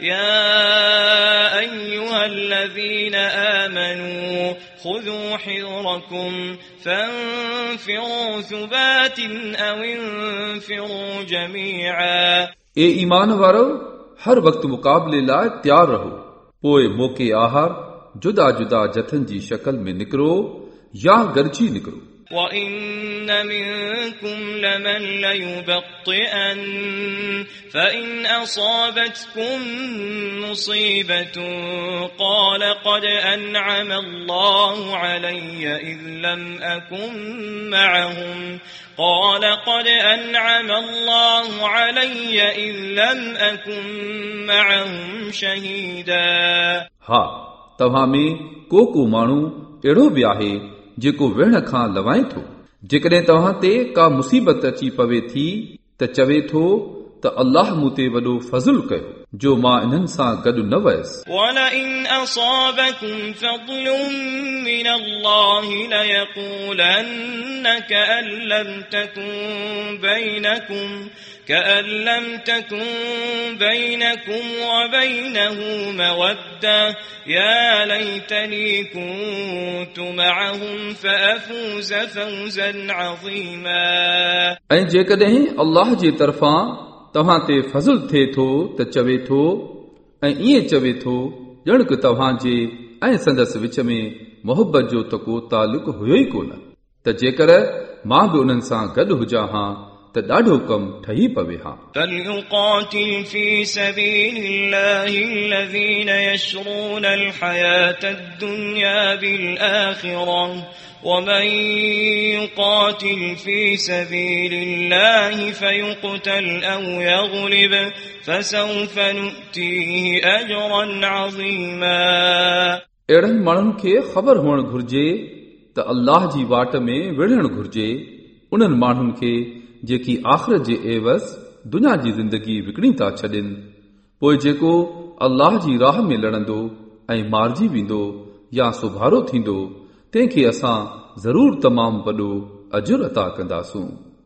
يا أيها الذين آمنوا خذوا حذركم فانفروا ثبات أو انفروا جميعا ए ईमान वारो हर वक़्तु मुक़ाबले लाइ तयारु रहो पोइ मौक़े आहार जुदा जुदा जथनि जी शक्ल में निकिरो या गॾिजी निकिरो وإن منكم لمن ليبطئن فإن أصابتكم مصيبة قال قد أنعم الله علي إذ لم أكن معهم قال قد أنعم الله علي إذ لم أكن معهم شهيدا हा तव्हां में को को माण्हू अहिड़ो बि आहे جيڪو ويهڻ کان لوائي ٿو. جيڪڏهن توهان تي ڪا مصيبت اچي پوي ٿي ته چوي ٿو त अल्लाह मूं ते वॾो फज़ुल कयो जो मां इन्हनि सां गॾु न वयसि ولئن أصابكم فضل من الله ليقولن كأن لم تكن بينكم كأن لم تكن بينكم وبينه مودة يا ليتني كنت معهم فأفوز فوزا عظيما ऐं जेकॾहिं अल्लाह जे तरफ़ां توهان تي فضل ٿئي ٿو ته چوي ٿو ۽ ائين چوي ٿو ڄڻ ڪه توهان جي ۽ سندس وچ ۾ محبت جو ته ڪو تعلق هيو ئي ڪونه. ته جيڪر مان به انهن سان گڏ هجان ها त ॾाढो कमु ठही पवे हा فليقاتل في سبيل الله الذين يشرون الحياة الدنيا بالآخرة ومن يقاتل في سبيل الله فيقتل أو يغلب فسوف نؤتيه أجرا عظيما अहिड़नि माण्हुनि खे ख़बर हुअणु घुर्जे त अल्लाह जी वाट में विढ़णु घुर्जे उन्हनि माण्हुनि खे جيڪي آخرت جي عيوض دنيا جي زندگي وڪڻي ٿا ڇڏن. پوءِ جيڪو الله جي راهه ۾ لڙندو ۽ مارجي ويندو يا سڀارو ٿيندو تنهن کي اسان ضرور تمام وڏو اجر عطا ڪنداسون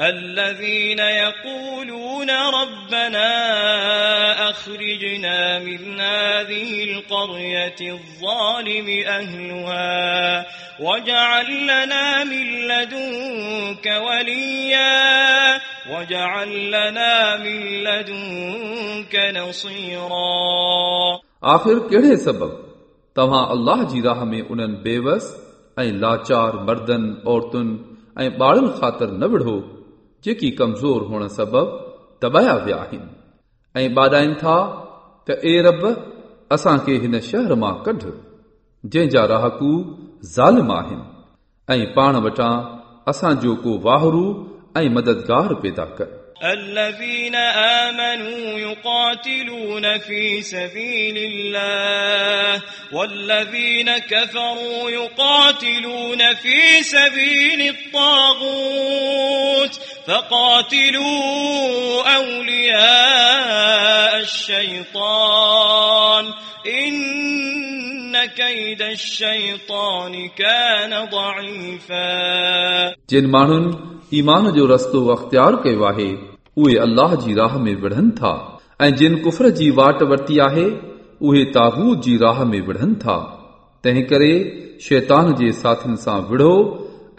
الذين يقولون ربنا أخرجنا من هذه القرية الظالم أهلها واجعل لنا من لدنك وليا واجعل لنا من لدنك نصيرا आख़िर कहिड़े सबबु तव्हां अल्लाह जी राह में उन्हनि बेवस ऐं लाचार मर्दनि औरतुनि ऐं ॿारनि ख़ातिर न विढ़ो جيڪي ڪمزور هئڻ سبب دٻايا ويا آهن. ۽ ٻاڏائن ٿا ته اي رب اسان کي هن شهر مان ڪڍ جنهن جا راهڪو ظالم آهن. ۽ پاڻ وٽان اسان جو ڪو واهرو ۽ مددگار پيدا ڪر الذين آمنوا يقاتلون في سبيل الله والذين كفروا يقاتلون في سبيل الطاغوت فقاتلوا أولياء الشيطان. إن كيد الشيطان كان ضعيفا. جن مانن ایمان جو رستو اختیار کيو آهي. उहे अल्लाह जी राह में विढ़नि था ऐं जिन कुफर जी वाट वरिती आहे उहे ताबूत जी राह में विढ़नि था तंहिं करे शैतान जे साथियुनि सां विढ़ो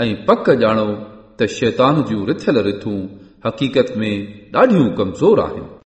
ऐं पक ॼाणो त शैतान जूं रिथियल रिथूं हक़ीक़त में ॾाढियूं कमज़ोर आहिनि